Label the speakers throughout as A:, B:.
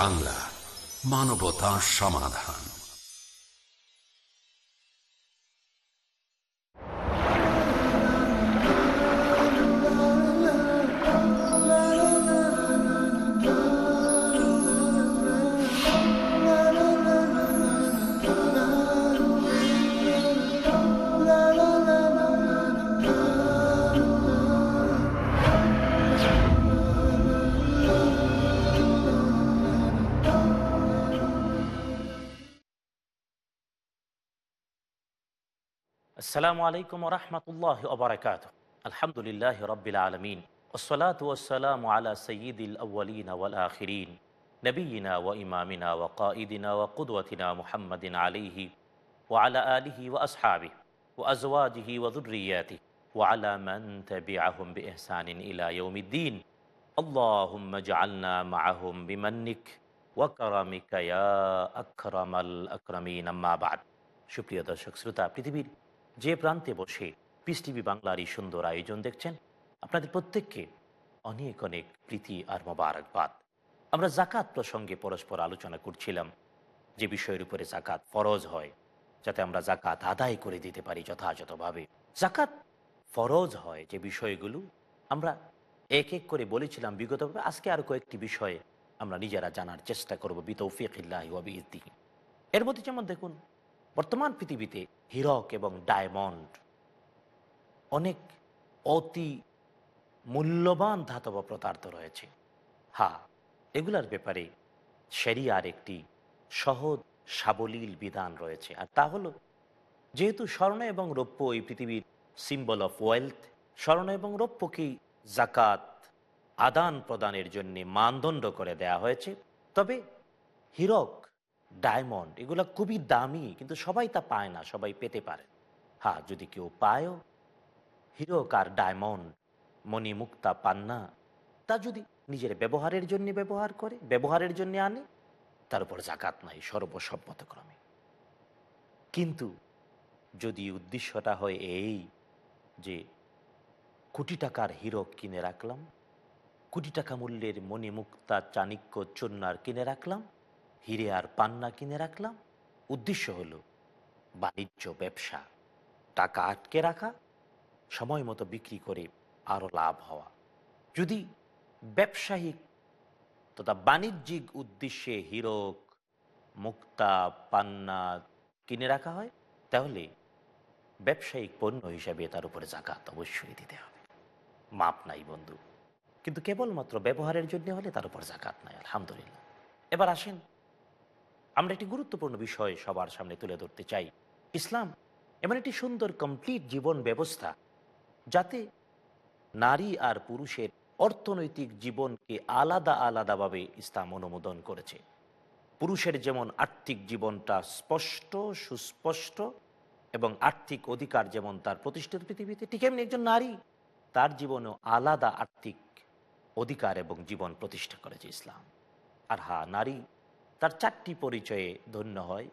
A: বাংলা মানবতা সমাধান।
B: আসসালামু আলাইকুম রহমতুল্লাহ ওবরাকাত আলহামদুলিল্লাহ রবিল আলমিন ওসলাত ওসালাম আলা সঈদুল আউ্লিন ওয়াল আখিরিন নবীনা ও ইমামিনা ও কাঈদিনা ও কুদওয়াতিনা মুহাম্মদিন আলিহি ও আলা আলিহি ও আসহাবি ও আজওয়াজিহি ও দুর্রিয়াতি ও আলা মান তবিআহুম বিইহসানিন ইলা ইয়াউমিদ্দিন اللهم اجعلنا معهم بمنك وكرمك يا أكرم الأكرمين أما بعد সুপ্রিয় দর্শক শ্রোতা পৃথিবীর যে প্রান্তে বসে পিস টিভি বাংলার এই সুন্দর আয়োজন দেখছেন, আপনাদের প্রত্যেককে অনেক অনেক প্রীতি আর মোবারকবাদ। আমরা জাকাত প্রসঙ্গে পরস্পর আলোচনা করছিলাম, যে বিষয়ের উপরে জাকাত ফরজ হয়, যাতে আমরা জাকাত আদায় করে দিতে পারি যথাযথভাবে। জাকাত ফরজ হয় যে বিষয়গুলো আমরা এক এক করে বলেছিলাম বিগতভাবে আজকে আরও কয়েকটি বিষয়ে আমরা নিজেরা জানার চেষ্টা করব বিতৌফিকিল্লাহ এর মধ্যে যেমন দেখুন বর্তমান পৃথিবীতে হিরক এবং ডায়মন্ড অনেক অতি মূল্যবান ধাতব পদার্থ রয়েছে। হা, এগুলার ব্যাপারে সেরিয়ার একটি সহজ সাবলীল বিধান রয়েছে। আর তা হলো, যেহেতু স্বর্ণ এবং রৌপ্য এই পৃথিবীর সিম্বল অফ ওয়েলথ স্বর্ণ এবং রৌপ্যকে জাকাত আদান প্রদানের জন্য মানদণ্ড করে দেয়া হয়েছে। তবে হিরক ডায়মন্ড, এগুলো খুবই দামি, কিন্তু সবাই তা পায় না, সবাই পেতে পারে। হ্যাঁ যদি কেউ পায়ও হিরক আর ডায়মন্ড, মণি মুক্তা পান্না, তা যদি নিজের ব্যবহারের জন্য ব্যবহার করে, ব্যবহারের জন্য আনে, তার উপর জাকাত নাই, সর্বসম্মতক্রমে। কিন্তু যদি উদ্দেশ্যটা হয় এই যে কোটি টাকার হিরক কিনে রাখলাম, কোটি টাকা মূল্যের মণিমুক্তা চাণিক্য চন্নার কিনে রাখলাম হিরে আর পান্না কিনে রাখলাম। উদ্দেশ্য হলো, বাণিজ্য, ব্যবসা, টাকা আটকে রাখা, সময় মতো বিক্রি করে আরও লাভ হওয়া। যদি ব্যবসায়িক তথা বাণিজ্যিক উদ্দেশ্যে হিরক, মুক্তা, পান্না কিনে রাখা হয়, তাহলে ব্যবসায়িক পণ্য হিসাবে তার উপরে জাকাত অবশ্যই দিতে হবে। মাপ নাই বন্ধু। কিন্তু কেবলমাত্র ব্যবহারের জন্য হলে তার উপর জাকাত নাই, আলহামদুলিল্লাহ। এবার আসেন আমরা একটি গুরুত্বপূর্ণ বিষয় সবার সামনে তুলে ধরতে চাই। ইসলাম এমন একটি সুন্দর কমপ্লিট জীবন ব্যবস্থা যাতে নারী আর পুরুষের অর্থনৈতিক জীবনকে আলাদা আলাদাভাবে ইসলাম অনুমোদন করেছে। পুরুষের যেমন আর্থিক জীবনটা স্পষ্ট, সুস্পষ্ট এবং আর্থিক অধিকার যেমন তার প্রতিষ্ঠিত পৃথিবীতে, ঠিক এমনি একজন নারী তার জীবনেও আলাদা আর্থিক অধিকার এবং জীবন প্রতিষ্ঠা করেছে ইসলাম। আর হা, নারী তার চারটি পরিচয়ে ধন্য হয়।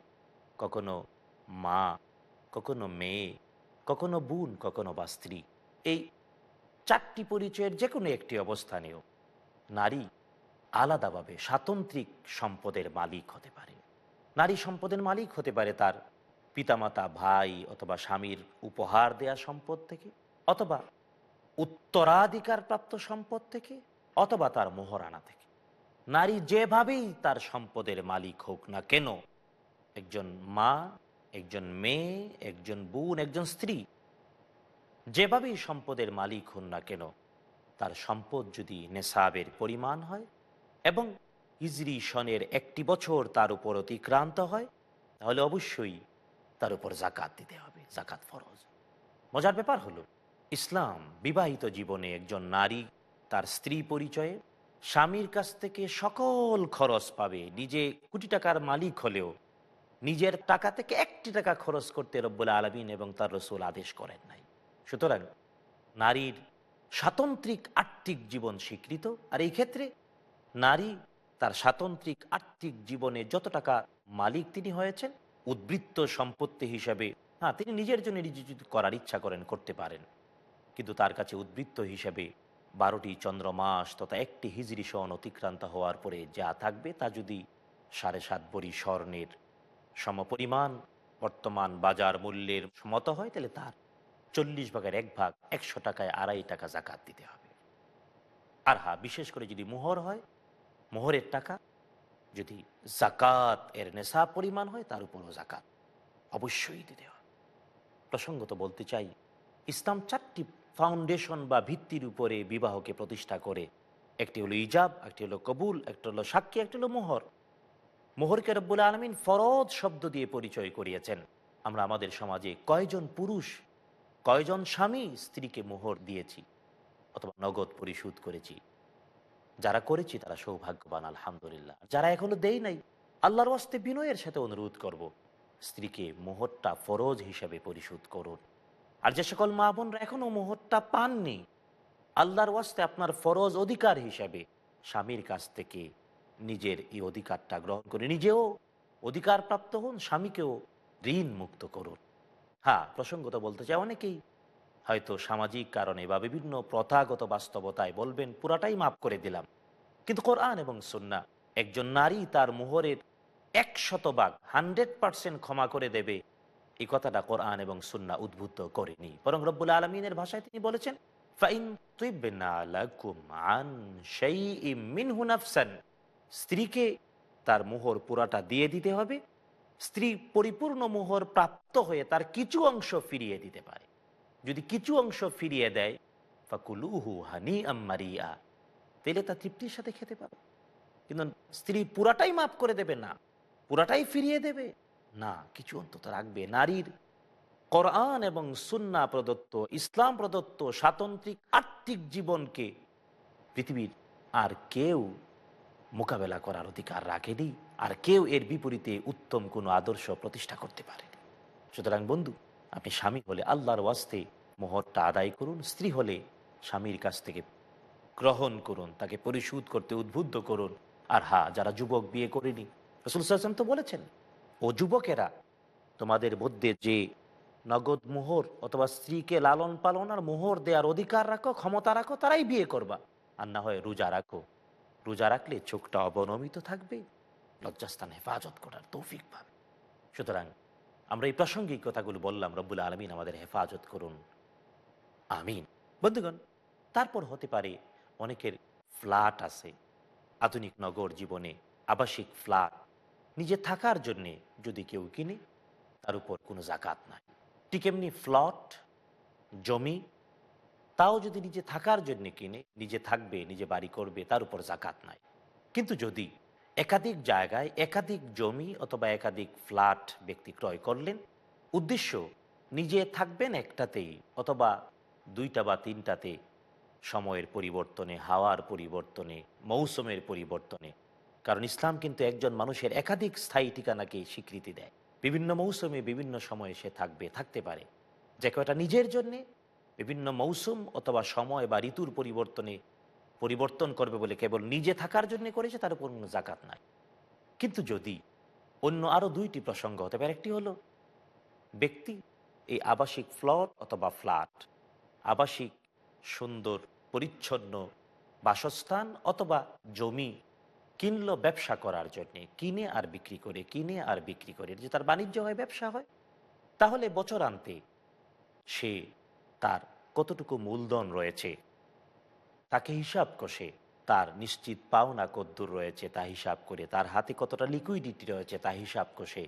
B: কখনো মা, কখনো মেয়ে, কখনো বোন, কখনো বা স্ত্রী। এই চারটি পরিচয়ের যে কোনো একটি অবস্থানেও নারী আলাদাভাবে স্বাতন্ত্রিক সম্পদের মালিক হতে পারে। নারী সম্পদের মালিক হতে পারে তার পিতামাতা, ভাই অথবা স্বামীর উপহার দেয়া সম্পদ থেকে, অথবা উত্তরাধিকার প্রাপ্ত সম্পদ থেকে, অথবা তার মোহরানা থেকে। নারী যেভাবেই তার সম্পদের মালিক হোক না কেন, একজন মা, একজন মেয়ে, একজন বোন, একজন স্ত্রী, যেভাবেই সম্পদের মালিক হন না কেন, তার সম্পদ যদি নেশাবের পরিমাণ হয় এবং হিজরি সনের একটি বছর তার উপর অতিক্রান্ত হয়, তাহলে অবশ্যই তার উপর জাকাত দিতে হবে, জাকাত ফরজ। মজার ব্যাপার হলো, ইসলাম বিবাহিত জীবনে একজন নারী তার স্ত্রী পরিচয়ে স্বামীর কাছ থেকে সকল খরচ পাবে। নিজে কোটি টাকার মালিক হলেও নিজের টাকা থেকে একটি টাকা খরচ করতে রব্বুল আলমিন এবং তার রসুল আদেশ করেন নাই। সুতরাং নারীর স্বাতন্ত্রিক আর্থিক জীবন স্বীকৃত। আর এই ক্ষেত্রে নারী তার স্বাতন্ত্রিক আর্থিক জীবনে যত টাকা মালিক তিনি হয়েছেন, উদ্বৃত্ত সম্পত্তি হিসাবে হ্যাঁ তিনি নিজের জন্য নিজে করার ইচ্ছা করেন, করতে পারেন। কিন্তু তার কাছে উদ্বৃত্ত হিসাবে বারোটি চন্দ্রমাস তথা একটি হিজড়ি সন অতিক্রান্ত হওয়ার পরে যা থাকবে তা যদি সাড়ে সাত বড়ি স্বর্ণের সমপরিমাণ বর্তমান বাজার মূল্যের মতো হয়, তাহলে তার চল্লিশ ভাগের এক ভাগ একশো টাকায় আড়াই টাকা জাকাত দিতে হবে। আর হ্যাঁ বিশেষ করে যদি মোহর হয়, মোহরের টাকা যদি জাকাত এর নেশা পরিমাণ হয়, তার উপরও জাকাত অবশ্যই দিতে হবে। প্রসঙ্গত বলতে চাই, ইসলাম চারটি ফাউন্ডেশন বা ভিত্তির উপরে বিবাহকে প্রতিষ্ঠা করে। একটি হলো ইজাব, একটি হলো কবুল, একটি হলো সাক্ষী, একটি হলো মোহর। মোহরকে রব্বুল আলমিন ফরজ শব্দ দিয়ে পরিচয় করিয়েছেন। আমরা আমাদের সমাজে কয়জন পুরুষ, কয়জন স্বামী স্ত্রীকে মোহর দিয়েছি অথবা নগদ পরিশোধ করেছি? যারা করেছি তারা সৌভাগ্যবান, আলহামদুলিল্লাহ। যারা এখনও দেই নাই, আল্লাহর বিনয়ের সাথে অনুরোধ করব, স্ত্রীকে মোহরটা ফরজ হিসাবে পরিশোধ করুন। আর যে সকল মা বোনরা এখনও মোহরটা পাননি, আল্লাহর ওয়াস্তে আপনার ফরজ অধিকার হিসাবে স্বামীর কাছ থেকে নিজের এই অধিকারটা গ্রহণ করে নিজেও অধিকার প্রাপ্ত হন, স্বামীকেও ঋণ মুক্ত করুন। হ্যাঁ প্রসঙ্গত বলতে চাই, অনেকেই হয়তো সামাজিক কারণে বা বিভিন্ন প্রথাগত বাস্তবতায় বলবেন, পুরাটাই মাফ করে দিলাম। কিন্তু কোরআন এবং সুন্না একজন নারী তার মোহরের এক শতভাগ হান্ড্রেড পার্সেন্ট ক্ষমা করে দেবে এই কথাটা কোরআন এবং সুন্না উদ্বুদ্ধ করেনি। বরং রব্বুল আলমিনের ভাষায় তিনি বলেছেন স্ত্রীকে তার মোহর পুরাটা দিয়ে দিতে হবে। স্ত্রী পরিপূর্ণ মোহর প্রাপ্ত হয়ে তার কিছু অংশ ফিরিয়ে দিতে পারে। যদি কিছু অংশ ফিরিয়ে দেয়, ফাকুলুহু হানি আম্মারিয়া তাহলে তা তৃপ্তির সাথে খেতে পাবে। কিন্তু স্ত্রী পুরাটাই মাফ করে দেবে না, পুরাটাই ফিরিয়ে দেবে। না, কিছু অন্তত রাখবে। নারীর কোরআন এবং সুন্না প্রদত্ত, ইসলাম প্রদত্ত স্বাতন্ত্রিক আর্থিক জীবনকে পৃথিবীর আর কেউ মোকাবেলা করার অধিকার রাখেনি, আর কেউ এর বিপরীতে উত্তম কোনো আদর্শ প্রতিষ্ঠা করতে পারেনি। সুতরাং বন্ধু, আপনি স্বামী হলে আল্লাহর ওয়াস্তে মোহরটা আদায় করুন, স্ত্রী হলে স্বামীর কাছ থেকে গ্রহণ করুন, তাকে পরিশোধ করতে উদ্বুদ্ধ করুন। আর হা যারা যুবক বিয়ে করেনি, রসুল সাল্লাম তো বলেছেন ও যুবকেরা, তোমাদের মধ্যে যে নগদ মোহর অথবা স্ত্রীকে লালন পালন আর মোহর দেওয়ার অধিকার রাখো, ক্ষমতা রাখো, তারাই বিয়ে করবা। আর না হয় রোজা রাখো। রোজা রাখলে চোখটা অবনমিত থাকবে, লজ্জাস্থান হেফাজত করার তৌফিক পাবে। সুতরাং আমরা এই প্রাসঙ্গিক কথাগুলো বললাম, রব্বুল আলমিন আমাদের হেফাজত করুন। আমিন। বন্ধুগণ, তারপর হতে পারে অনেকের ফ্ল্যাট আছে, আধুনিক নগর জীবনে আবাসিক ফ্ল্যাট, নিজে থাকার জন্যে যদি কেউ কিনে, তার উপর কোনো জাকাত নাই। ঠিক এমনি ফ্লট, জমি, তাও যদি নিজে থাকার জন্য কিনে, নিজে থাকবে, নিজে বাড়ি করবে, তার উপর জাকাত নাই। কিন্তু যদি একাধিক জায়গায় একাধিক জমি অথবা একাধিক ফ্ল্যাট ব্যক্তি ক্রয় করলেন, উদ্দেশ্য নিজে থাকবেন একটাতেই অথবা দুইটা বা তিনটাতে সময়ের পরিবর্তনে, হাওয়ার পরিবর্তনে, মৌসুমের পরিবর্তনে। কারণ ইসলাম কিন্তু একজন মানুষের একাধিক স্থায়ী ঠিকানাকে স্বীকৃতি দেয়। বিভিন্ন মৌসুমে বিভিন্ন সময়ে সে থাকবে, থাকতে পারে। যে কয়টা নিজের জন্যে বিভিন্ন মৌসুম অথবা সময় বা ঋতুর পরিবর্তনে পরিবর্তন করবে বলে কেবল নিজে থাকার জন্য করেছে, তার উপর কোনো জাকাত নাই। কিন্তু যদি অন্য আরও দুইটি প্রসঙ্গ হতে পারে, একটি হলো ব্যক্তি এই আবাসিক ফ্লট অথবা ফ্ল্যাট, আবাসিক, সুন্দর, পরিচ্ছন্ন বাসস্থান অথবা জমি কিনলো ব্যবসা করার জন্যে, কিনে আর বিক্রি করে, কিনে আর বিক্রি করে যে তার বাণিজ্য হয়, ব্যবসা হয়, তাহলে বছর বছরান্তে সে তার কতটুকু মূলধন রয়েছে, তাকে হিসাব কষে তার নিশ্চিত পাওনা কদ্দুর রয়েছে, তা হিসাব করে তার হাতে কতটা লিকুইডিটি রয়েছে, তা হিসাব কষে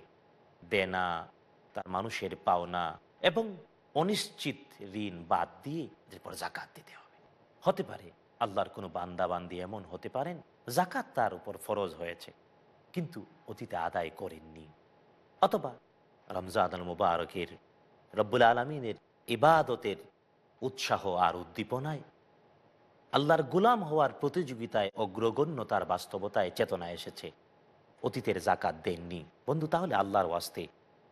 B: দেনা, তার মানুষের পাওনা এবং অনিশ্চিত ঋণ বাদ দিয়ে এরপর জাকাত দিতে হবে। হতে পারে আল্লাহর কোনো বান্দাবান্দি এমন হতে পারেন জাকাত তার উপর ফরজ হয়েছে, কিন্তু অতীতে আদায় করেননি। অথবা রমজান মুবারকের রব্বুল আলমিনের ইবাদতের উৎসাহ আর উদ্দীপনায় আল্লাহর গুলাম হওয়ার প্রতিযোগিতায় অগ্রগণ্যতার বাস্তবতায় চেতনা এসেছে। অতীতের জাকাত দেননি। বন্ধু, তাহলে আল্লাহর ওয়াস্তে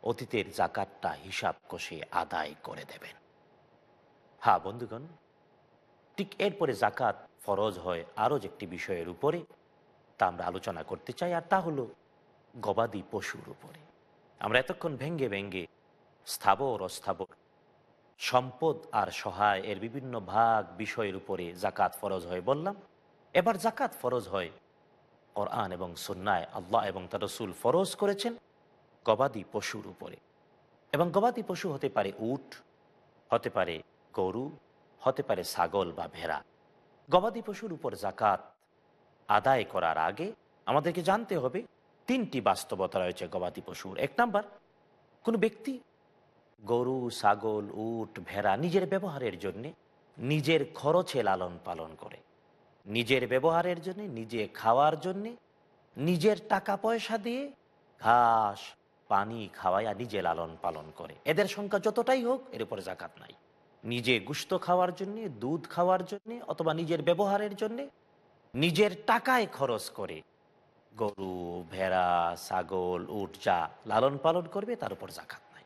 B: অতীতের জাকাতটা হিসাব কষে আদায় করে দেবেন। হ্যাঁ বন্ধুগণ, ঠিক এরপরে জাকাত ফরজ হয় আরও একটি বিষয়ের উপরে, তা আমরা আলোচনা করতে চাই, আর তা হলো গবাদি পশুর উপরে। আমরা এতক্ষণ ভেঙ্গে ভেঙ্গে স্থাবর অস্থাবর, সম্পদ আর সহায় এর বিভিন্ন ভাগ বিষয়ের উপরে জাকাত ফরজ হয় বললাম। এবার জাকাত ফরজ হয় কোরআন এবং সুন্নায় আল্লাহ এবং তার রসুল ফরজ করেছেন গবাদি পশুর উপরে। এবং গবাদি পশু হতে পারে উট, হতে পারে গরু, হতে পারে ছাগল বা ভেড়া। গবাদি পশুর উপর জাকাত আদায় করার আগে আমাদেরকে জানতে হবে, তিনটি বাস্তবতা রয়েছে গবাদি পশুর। এক নাম্বার, কোনো ব্যক্তি গরু, ছাগল, উট, ভেড়া নিজের ব্যবহারের জন্যে নিজের খরচে লালন পালন করে। নিজের ব্যবহারের জন্য, নিজে খাওয়ার জন্যে নিজের টাকা পয়সা দিয়ে ঘাস, পানি খাওয়াইয়া নিজে লালন পালন করে। এদের সংখ্যা যতটাই হোক, এর উপরে জাকাত নাই। নিজে গুস্ত খাওয়ার জন্যে, দুধ খাওয়ার জন্যে, অথবা নিজের ব্যবহারের জন্যে নিজের টাকায় খরচ করে গরু, ভেড়া, ছাগল, উট যা লালন পালন করবে, তার উপর জাকাত নাই।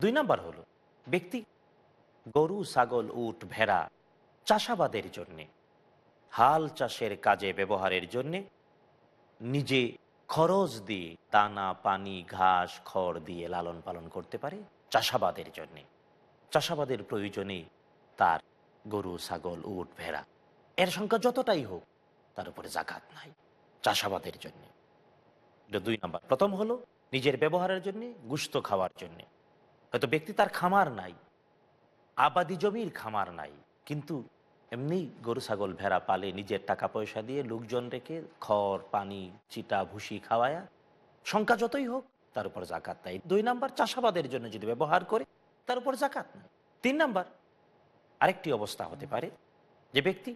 B: দুই নাম্বার হলো, ব্যক্তি গরু, ছাগল, উট, ভেড়া চাষাবাদের জন্যে, হাল চাষের কাজে ব্যবহারের জন্যে নিজে খরচ দিয়ে দানা, পানি, ঘাস, খড় দিয়ে লালন পালন করতে পারে চাষাবাদের জন্যে। চাষাবাদের প্রয়োজনে তার গরু, ছাগল, উট, ভেড়া, এর সংখ্যা যতটাই হোক, তার উপরে জাকাত নাই চাষাবাদের জন্যে। দুই নাম্বার। প্রথম হলো নিজের ব্যবহারের জন্যে, গুস্ত খাওয়ার জন্যে। হয়তো ব্যক্তি তার খামার নাই, আবাদি জমির খামার নাই, কিন্তু এমনি গরু, ছাগল, ভেড়া পালে নিজের টাকা পয়সা দিয়ে লোকজন রেখে খড়, পানি, চিটা, ভুসি খাওয়ায়া, সংখ্যা যতই হোক, তার উপর জাকাত নাই। দুই নাম্বার, চাষাবাদের জন্য যদি ব্যবহার করে তার উপর জাকাত নাই তিন নাম্বার, আরেকটি অবস্থা হতে পারে যে ব্যক্তি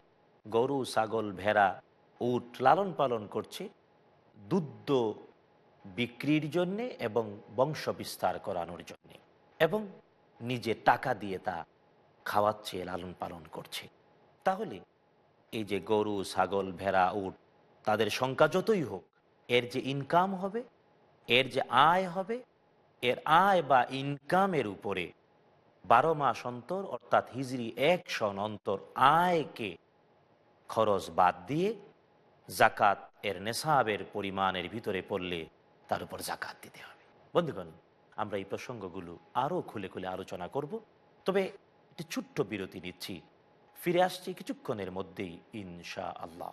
B: গরু, ছাগল, ভেড়া, উট লালন পালন করছে দুধ বিক্রির জন্যে এবং বংশ বিস্তার করানোর জন্যে এবং নিজে টাকা দিয়ে তা খাওয়াচ্ছে, লালন পালন করছে। তাহলে এই যে গরু, ছাগল, ভেড়া, উট, তাদের সংখ্যা যতই হোক, এর যে ইনকাম হবে, এর যে আয় হবে এর আয় বা ইনকামের উপরে বারো মাস অন্তর, অর্থাৎ হিজড়ি এক সন অন্তর, আয়কে খরচ বাদ দিয়ে জাকাত এর নেশাবের পরিমাণের ভিতরে পড়লে তার উপর জাকাত দিতে হবে। বন্ধুগণ, আমরা এই প্রসঙ্গগুলো আরও খুলে খুলে আলোচনা করব। তবে একটি ছোট্ট বিরতি নিচ্ছি। ফিরে আসছি কিছুক্ষণের মধ্যেই ইনশা আল্লাহ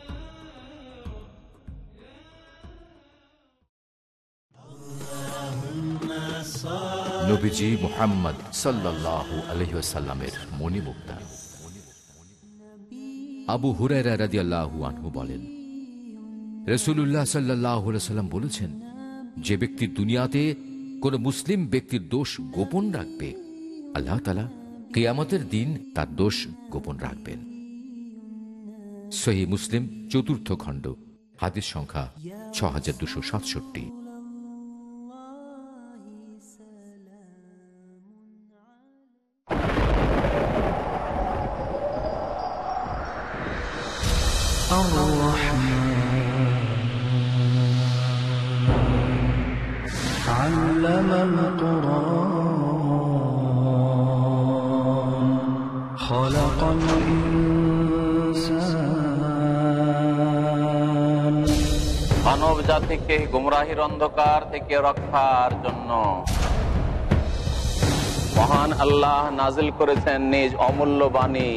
C: নবীজি মোহাম্মদ আবু আনহু বলেন রসুল্লাহ সাল্লাহ সাল্লাম বলেছেন, যে ব্যক্তি দুনিয়াতে কোন মুসলিম ব্যক্তির দোষ গোপন রাখবে, আল্লাহ তালা কেয়ামতের দিন তার দোষ গোপন রাখবেন। সহি মুসলিম চতুর্থ খণ্ড, হাদিস সংখ্যা ছ হাজার দুশো সাতষট্টি।
D: থেকে গুমরাহির অন্ধকার থেকে রক্ষার জন্য। মহান আল্লাহ নাজিল করেছেন নিজ অমূল্য বাণী।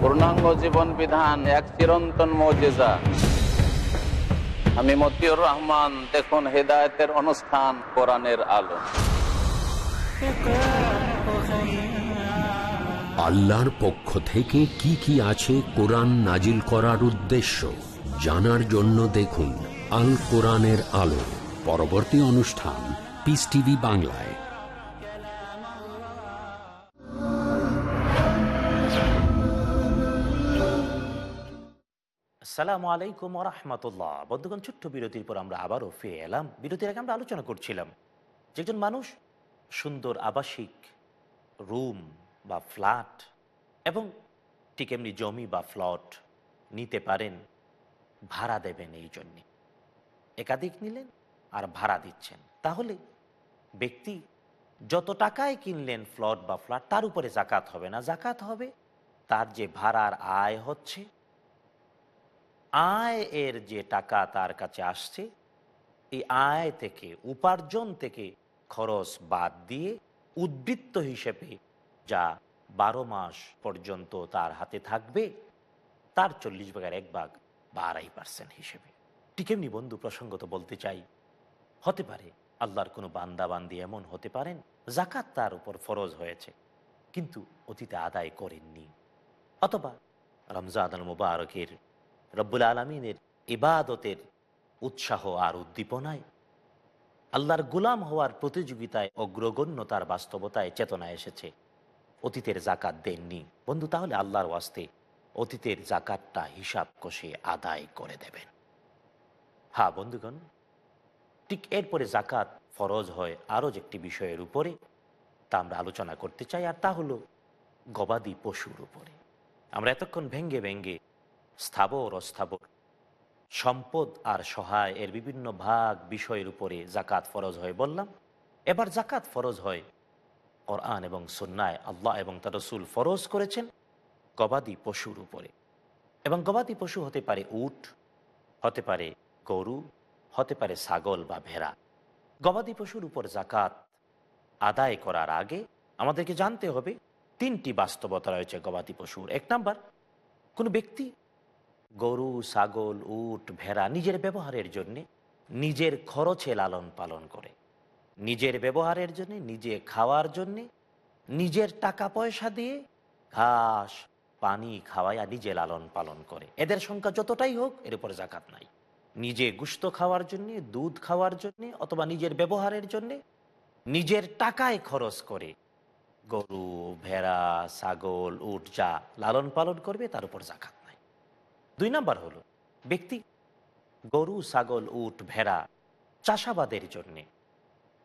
D: পূর্ণাঙ্গ জীবন বিধান এক চিরন্তন মজেজা। আমি মতিউর রহমান, দেখুন হেদায়তের অনুষ্ঠান কোরআনের আলো।
A: আল্লাহর পক্ষ থেকে কি কি আছে কোরআন নাজিল করার উদ্দেশ্য, জানার জন্য দেখুন আল কোরআনের আলো। পরবর্তী অনুষ্ঠান পিস টিভি বাংলায়।
B: আসসালামু আলাইকুম রহমতুল্লাহ বন্ধুগণ, ছোট্ট বিরতির পর আমরা আবারও ফিরে এলাম। বিরতির আগে আমরা আলোচনা করছিলাম যে একজন মানুষ সুন্দর আবাসিক, রুম বা ফ্ল্যাট এবং ঠিক এমনি জমি বা ফ্লট নিতে পারেন, ভাড়া দেবেন এই জন্যে। একাধিক নিলেন আর ভাড়া দিচ্ছেন। তাহলে ব্যক্তি যত টাকায় কিনলেন ফ্লট বা ফ্ল্যাট, তার উপরে জাকাত হবে না। জাকাত হবে তার যে ভাড়ার আয় হচ্ছে, আয় এর যে টাকা তার কাছে আসছে, এই আয় থেকে, উপার্জন থেকে খরচ বাদ দিয়ে উদ্বৃত্ত হিসেবে যা বারো মাস পর্যন্ত তার হাতে থাকবে, তার চল্লিশ ভাগের এক ভাগ বা আড়াই পার্সেন্ট হিসেবে। ঠিক এমনি বন্ধু প্রসঙ্গত বলতে চাই, হতে পারে আল্লাহর কোনো বান্দাবান্দি এমন হতে পারেন জাকাত তার উপর ফরজ হয়েছে, কিন্তু অতীতে আদায় করেননি। অথবা রমজান মুবারকের রব্বুল আলমিনের ইবাদতের উৎসাহ আর উদ্দীপনায় আল্লাহর গুলাম হওয়ার প্রতিযোগিতায় অগ্রগণ্য তার বাস্তবতায় চেতনা এসেছে। অতীতের জাকাত দেননি। বন্ধু, তাহলে আল্লাহর ওয়াস্তে অতীতের জাকাতটা হিসাব কষে আদায় করে দেবেন। হ্যাঁ বন্ধুগণ, ঠিক এরপরে জাকাত ফরজ হয় আরও একটি বিষয়ের উপরে, তা আমরা আলোচনা করতে চাই, আর তা হলো গবাদি পশুর উপরে। আমরা এতক্ষণ ভেঙ্গে ভেঙ্গে স্থাবর, অস্থাবর, সম্পদ আর সহায় এর বিভিন্ন ভাগ বিষয়ের উপরে জাকাত ফরজ হয় বললাম। এবার জাকাত ফরজ হয় কোরআন এবং সুন্নায় আল্লাহ এবং তার রসুল ফরজ করেছেন, গবাদি পশুর উপরে। এবং গবাদি পশু হতে পারে উট, হতে পারে গরু, হতে পারে ছাগল বা ভেড়া। গবাদি পশুর উপর জাকাত আদায় করার আগে আমাদেরকে জানতে হবে, তিনটি বাস্তবতা রয়েছে গবাদি পশুর। এক নাম্বার, কোনো ব্যক্তি গরু, ছাগল, উট, ভেড়া নিজের ব্যবহারের জন্যে নিজের খরচে লালন পালন করে। নিজের ব্যবহারের জন্য, নিজে খাওয়ার জন্যে, নিজের টাকা পয়সা দিয়ে ঘাস, পানি খাওয়াইয়া নিজে লালন পালন করে। এদের সংখ্যা যতটাই হোক, এর উপরে জাকাত নাই। নিজে গুস্ত খাওয়ার জন্যে, দুধ খাওয়ার জন্যে, অথবা নিজের ব্যবহারের জন্যে নিজের টাকায় খরচ করে গরু, ভেড়া, ছাগল, উট যা লালন পালন করবে, তার উপর জাকাত নাই। দুই নাম্বার হলো, ব্যক্তি গরু, ছাগল, উট, ভেড়া চাষাবাদের জন্যে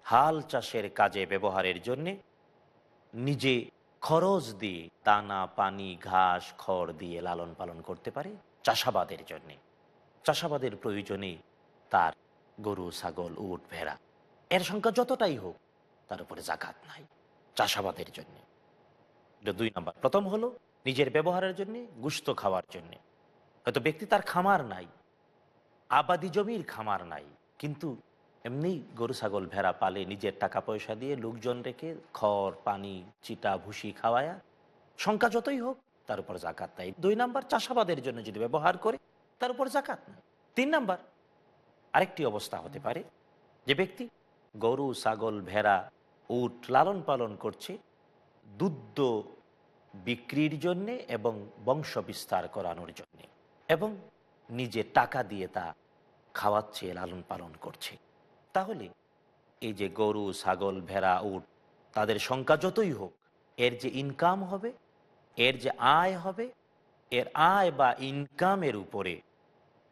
B: হাল চাষের কাজে ব্যবহারের জন্যে নিজে খরচ দিয়ে দানা, পানি, ঘাস, খড় দিয়ে লালন পালন করতে পারে চাষাবাদের জন্যে। চাষাবাদের প্রয়োজনে তার গরু, ছাগল, উট, ভেড়া, এর সংখ্যা যতটাই হোক তার উপরে জাকাত নাই চাষাবাদের জন্য। দুই নাম্বার। প্রথম হলো নিজের ব্যবহারের জন্য, গুস্ত খাওয়ার জন্য। হয়তো ব্যক্তি তার খামার নাই, আবাদি জমির খামার নাই, কিন্তু এমনি গরু, ছাগল, ভেড়া পালে নিজের টাকা পয়সা দিয়ে লোকজন রেখে খড়, পানি, চিটা, ভুসি খাওয়ায়া সংখ্যা যতই হোক, তার উপর জাকাত নাই দুই নাম্বার, চাষাবাদের জন্য যদি ব্যবহার করে, তার উপর জাকাত নাই তিন নাম্বার, আরেকটি অবস্থা হতে পারে, যে ব্যক্তি গরু, ছাগল, ভেড়া, উট লালন পালন করছে দুধ বিক্রির জন্যে এবং বংশ বিস্তার করানোর জন্যে, এবং নিজে টাকা দিয়ে তা খাওয়াচ্ছে, লালন পালন করছে। তাহলে এই যে গরু, ছাগল, ভেড়া, উট, তাদের সংখ্যা যতই হোক, এর যে ইনকাম হবে, এর যে আয় হবে, এর আয় বা ইনকামের উপরে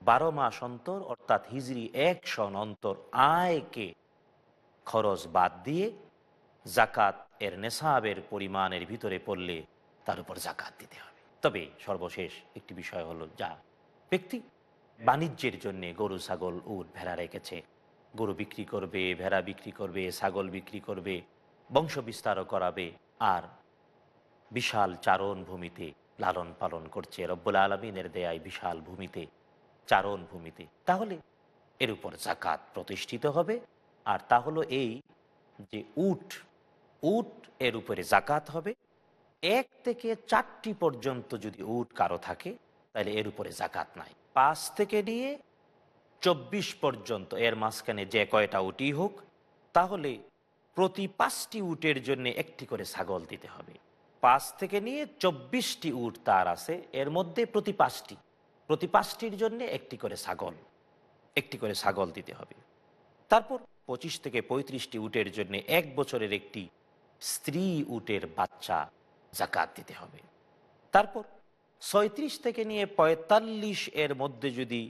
B: বারো মাস অন্তর, অর্থাৎ হিজড়ি এক সন অন্তর আয়কে খরচ বাদ দিয়ে জাকাত এর নেশাবের পরিমাণের ভিতরে পড়লে তার উপর জাকাত দিতে হবে। তবে সর্বশেষ একটি বিষয় হলো যা ব্যক্তি বাণিজ্যের জন্য গরু, ছাগল, উট, ভেড়া রেখেছে গরু বিক্রি করবে, ভেড়া বিক্রি করবে, ছাগল বিক্রি করবে, বংশ বিস্তারও করাবে, আর বিশাল চারণ ভূমিতে লালন পালন করছে। রব্বুল আলমিনের দেয়ায় বিশাল ভূমিতে, চারণ ভূমিতে। তাহলে এর উপর জাকাত প্রতিষ্ঠিত হবে, আর তা হলো এই যে উট উট এর উপরে জাকাত হবে। এক থেকে চারটি পর্যন্ত যদি উট কারও থাকে, তাহলে এর উপরে জাকাত নাই। পাঁচ থেকে নিয়ে চব্বিশ পর্যন্ত, এর মাঝখানে যে কয়টা উটি হোক, তাহলে প্রতি পাঁচটি উটের জন্য একটি করে ছাগল দিতে হবে। পাঁচ থেকে নিয়ে চব্বিশটি উট তার আছে, এর মধ্যে প্রতি পাঁচটি। প্রতি পাঁচটির জন্য একটি করে ছাগল, একটি করে ছাগল দিতে হবে। তারপর পঁচিশ থেকে পঁয়ত্রিশটি উটের জন্য এক বছরের একটি স্ত্রী উটের বাচ্চা জাকাত দিতে হবে। তারপর ছয়ত্রিশ থেকে নিয়ে পঁয়তাল্লিশ এর মধ্যে যদি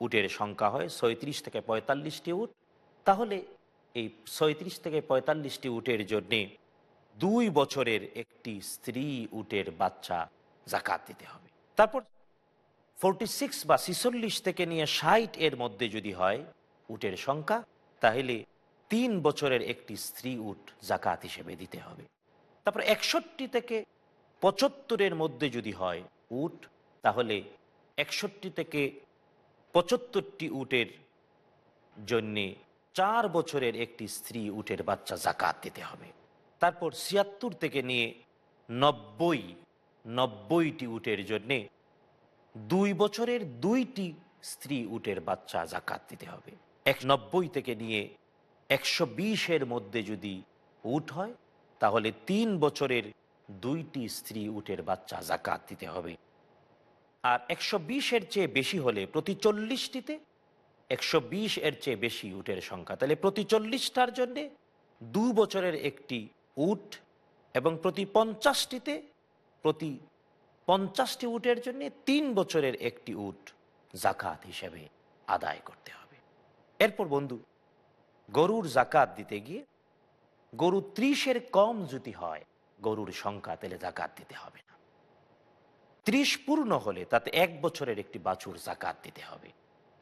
B: উটের সংখ্যা হয় ছয়ত্রিশ থেকে পঁয়তাল্লিশটি উট। তাহলে এই ছয়ত্রিশ থেকে পঁয়তাল্লিশটি উটের জন্যে দুই বছরের একটি স্ত্রী উটের বাচ্চা জাকাত দিতে হবে। তারপর ফোরটি সিক্স বা ছিচল্লিশ থেকে নিয়ে ষাট এর মধ্যে যদি হয় উটের সংখ্যা, তাহলে তিন বছরের একটি স্ত্রী উট জাকাত হিসেবে দিতে হবে। তারপর একষট্টি থেকে পঁচাত্তরের মধ্যে যদি হয় উট, তাহলে একষট্টি থেকে পঁচাত্তরটি উটের জন্যে চার বছরের একটি স্ত্রী উটের বাচ্চা জাকাত দিতে হবে। তারপর ছিয়াত্তর থেকে নিয়ে নব্বই, নব্বইটি উটের জন্যে দুই বছরের দুইটি স্ত্রী উটের বাচ্চা জাকাত দিতে হবে। এক নব্বই থেকে নিয়ে একশো বিশের মধ্যে যদি উট হয়, তাহলে তিন বছরের দুইটি স্ত্রী উটের বাচ্চা জাকাত দিতে হবে। আর একশো বিশের চেয়ে বেশি হলে প্রতি চল্লিশটিতে একশো বিশ এর চেয়ে বেশি উটের সংখ্যা। তাহলে প্রতি চল্লিশটার জন্যে দু বছরের একটি উট এবং প্রতি পঞ্চাশটিতে প্রতি পঞ্চাশটি উটের জন্য তিন বছরের একটি উট জাকাত হিসেবে আদায় করতে হবে। এরপর বন্ধু, গরুর জাকাত দিতে গিয়ে গরু ত্রিশের কম যদি হয়, গরুর সংখ্যা তাহলে জাকাত দিতে হবে। ত্রিশ পূর্ণ হলে তাতে এক বছরের একটি বাছুর জাকাত দিতে হবে।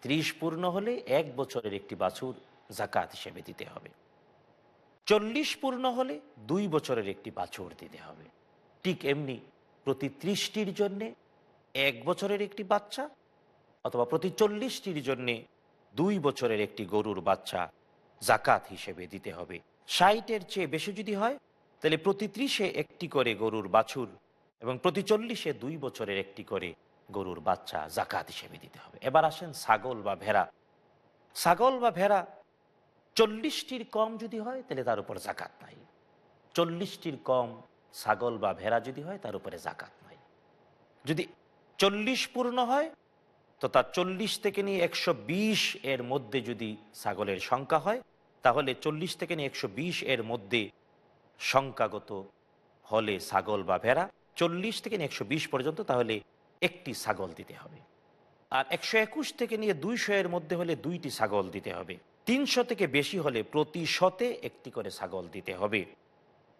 B: ত্রিশ পূর্ণ হলে এক বছরের একটি বাছুর জাকাত হিসেবে দিতে হবে। চল্লিশ পূর্ণ হলে দুই বছরের একটি বাছুর দিতে হবে। ঠিক এমনি প্রতি ত্রিশটির জন্যে এক বছরের একটি বাচ্চা অথবা প্রতি চল্লিশটির জন্যে দুই বছরের একটি গরুর বাচ্চা জাকাত হিসেবে দিতে হবে। ষাটের চেয়ে বেশি যদি হয়, তাহলে প্রতি ত্রিশে একটি করে গরুর বাছুর এবং প্রতি চল্লিশে দুই বছরের একটি করে গরুর বাচ্চা জাকাত হিসেবে দিতে হবে। এবার আসেন ছাগল বা ভেড়া। ছাগল বা ভেড়া চল্লিশটির কম যদি হয়, তাহলে তার উপর জাকাত নাই। চল্লিশটির কম ছাগল বা ভেড়া যদি হয়, তার উপরে জাকাত নাই। যদি চল্লিশ পূর্ণ হয়, তো তার চল্লিশ থেকে নিয়ে একশো বিশ এর মধ্যে যদি ছাগলের সংখ্যা হয়, তাহলে চল্লিশ থেকে নিয়ে একশো বিশ এর মধ্যে সংখ্যাগত হলে ছাগল বা ভেড়া চল্লিশ থেকে একশো পর্যন্ত তাহলে একটি ছাগল দিতে হবে। আর একশো একুশ থেকে নিয়ে দুইশো এর মধ্যে হলে দুইটি ছাগল দিতে হবে। তিনশো থেকে বেশি হলে প্রতি শতে একটি করে ছাগল দিতে হবে।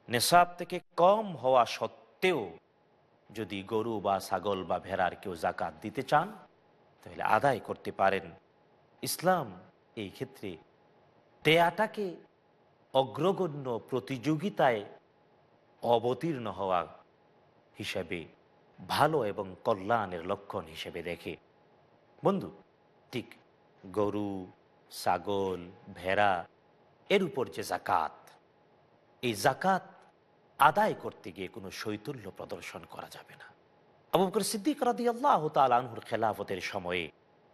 B: নেশাব থেকে কম হওয়া সত্ত্বেও যদি গরু বা ছাগল বা ভেড়ার কেউ জাকাত দিতে চান, তাহলে আদায় করতে পারেন। ইসলাম এই ক্ষেত্রে দেয়াটাকে অগ্রগণ্য প্রতিযোগিতায় অবতীর্ণ হওয়া হিসাবে, ভালো এবং কল্যাণের লক্ষণ হিসেবে দেখে। বন্ধু, ঠিক গরু, ছাগল, ভেড়া, এর উপর যে জাকাত এই জাকাত আদায় করতে গিয়ে কোনো শৈতুল্য প্রদর্শন করা যাবে না। আবু বকর সিদ্দিক রাদি আল্লাহ তালহুর খেলাফতের সময়ে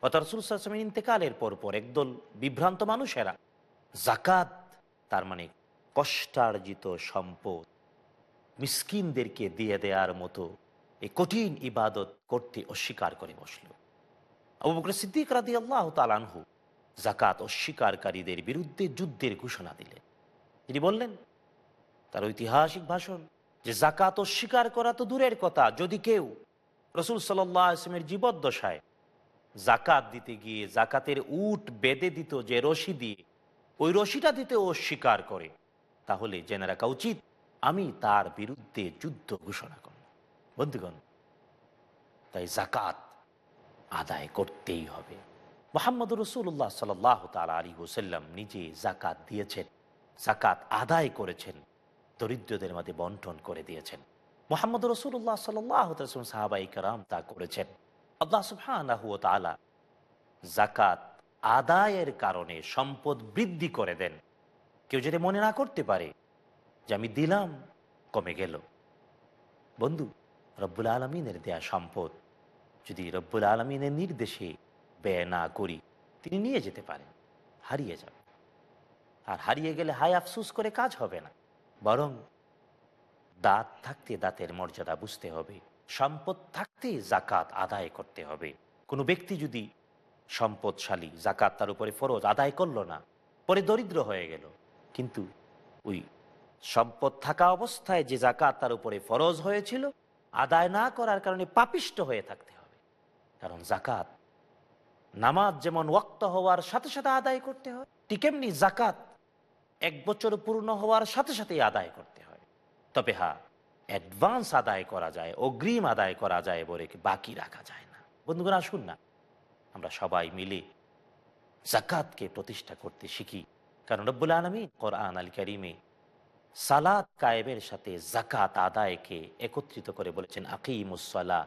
B: অর্থাৎ রসুল সাল্লামের ইন্তেকালের পর পর একদল বিভ্রান্ত মানুষেরা জাকাত তার মানে কষ্টার্জিত সম্পদ মিসকিনদেরকে দিয়ে দেওয়ার মতো এই কঠিন ইবাদত করতে অস্বীকার করে বসল। আবু সিদ্দিক রাদি আল্লাহ তালানহু জাকাত অস্বীকারীদের বিরুদ্ধে যুদ্ধের ঘোষণা দিলেন। তিনি বললেন, তার ঐতিহাসিক ভাষণ, যে জাকাত অস্বীকার করা তো দূরের কথা, যদি কেউ রসুল সাল্লামের জীবদ্দশায় জাকাত দিতে গিয়ে জাকাতের উট বেঁধে দিত যে রশি দিয়ে, ওই রশিটা দিতে অস্বীকার করে, তাহলে জেনে রাখা উচিত আমি তার বিরুদ্ধে যুদ্ধ ঘোষণা করব। বন্ধুগণ, তাই জাকাত আদায় করতেই হবে। মোহাম্মদ রসুল্লাহ সাল তালা আলী ওসাল্লাম নিজে জাকাত দিয়েছেন জাকাত আদায় করেছেন, দরিদ্রদের মধ্যে বন্টন করে দিয়েছেন। মোহাম্মদ রসুল্লাহ সাল্লাহ সাহাবাই কারাম তা করেছেন। আল্লাহ সুবহানাহু তালা জাকাত আদায়ের কারণে সম্পদ বৃদ্ধি করে দেন। কেউ যদি মনে না করতে পারে যে আমি দিলাম, কমে গেল। বন্ধু, রব্বুল আলমিনের দেয়া সম্পদ যদি রব্বুল আলমিনের নির্দেশে ব্যয় না করি, তিনি নিয়ে যেতে পারেন, হারিয়ে যাবে। আর হারিয়ে গেলে হাই আফসুস করে কাজ হবে না। বরং দাঁত থাকতে দাঁতের মর্যাদা বুঝতে হবে, সম্পদ থাকতে জাকাত আদায় করতে হবে। কোনো ব্যক্তি যদি সম্পদশালী জাকাত তার উপরে ফরজ আদায় করল না, পরে দরিদ্র হয়ে গেল। কিন্তু ওই সম্পদ থাকা অবস্থায় যে জাকাত তার উপরে ফরজ হয়েছিল, আদায় না করার কারণে পাপিষ্ট হয়ে থাকতে হবে। কারণ জাকাত নামাজ যেমন ওয়াক্ত হওয়ার সাথে সাথে আদায় করতে হয়, ঠিক এমনি জাকাত এক বছর পূর্ণ হওয়ার সাথে সাথেই আদায় করতে হয়। তবে হ্যাঁ অ্যাডভান্স আদায় করা যায়, অগ্রিম আদায় করা যায় বলে বাকি রাখা যায় না। বন্ধুগণ, আসুন না। আমরা সবাই মিলে জাকাতকে প্রতিষ্ঠা করতে শিখি। কারণ রব্বুল আলমী কোরআন আল করিমে সালাদ কায়েমের সাথে জাকাত আদায়কে একত্রিত করে বলেছেন আকিমুসলা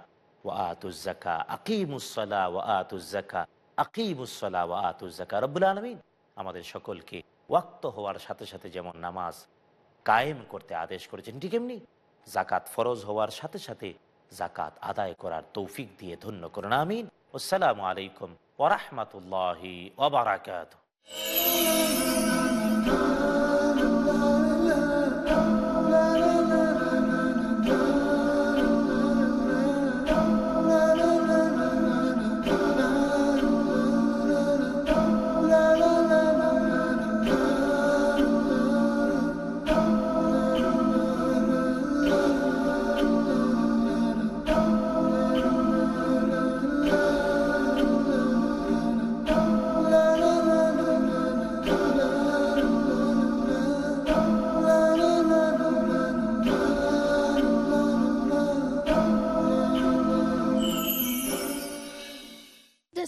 B: ও আতুজাকা আকিমুসলা ও আতুজাকা আকিমুসলা ও আতুজাকা রব্বুল আলমিন আমাদের সকলকে ওয়াক্ত হওয়ার সাথে সাথে যেমন নামাজ কায়েম করতে আদেশ করেছেন, ঠিক এমনি জাকাত ফরজ হওয়ার সাথে সাথে জাকাত আদায় করার তৌফিক দিয়ে ধন্য করুন, আমিন। আসসালামু আলাইকুম ওরহমতুল্লাহি ওবরাকাত
E: The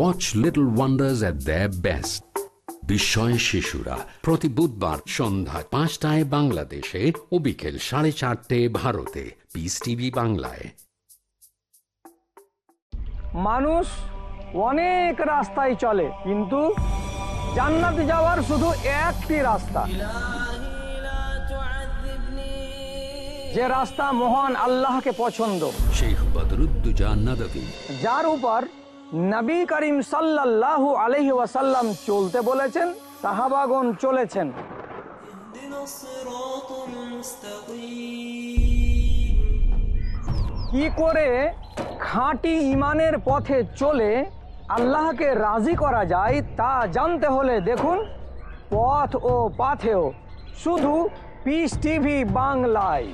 A: Watch Little Wonders at their best. বিস্ময় শিশুরা প্রতি বুধবার সন্ধ্যা পাঁচটায় বাংলাদেশে ও বিকেল সাড়ে চারটে ভারতে। পিস টিভি বাংলায়।
F: মানুষ অনেক রাস্তায় চলে কিন্তু জান্নাতে যাওয়ার শুধু একটি রাস্তা। যে রাস্তা মহান আল্লাহকে পছন্দ।
A: শেখ বদরুদ্দুজা
F: যার উপর নবী করিম সাল্লাল্লাহু আলহি ওয়াসাল্লাম চলতে বলেছেন সাহাবাগন চলেছেন। কি করে খাঁটি ইমানের পথে চলে আল্লাহকে রাজি করা যায় তা জানতে হলে দেখুন, পথ ও পাথেও, শুধু পিস টিভি বাংলায়।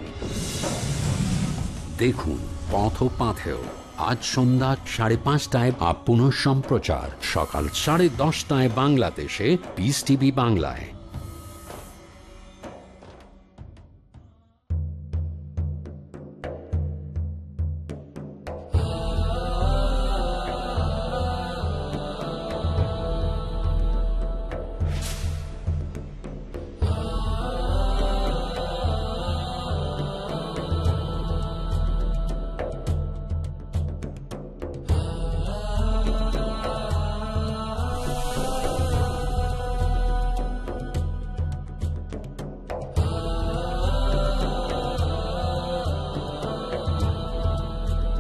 A: দেখুন, পথ ও পাথেও। আজ সন্ধ্যা সাড়ে পাঁচটায় আপ পুনঃ সম্প্রচার সকাল সাড়ে দশটায় বাংলাদেশে পিস টিভি বাংলায়।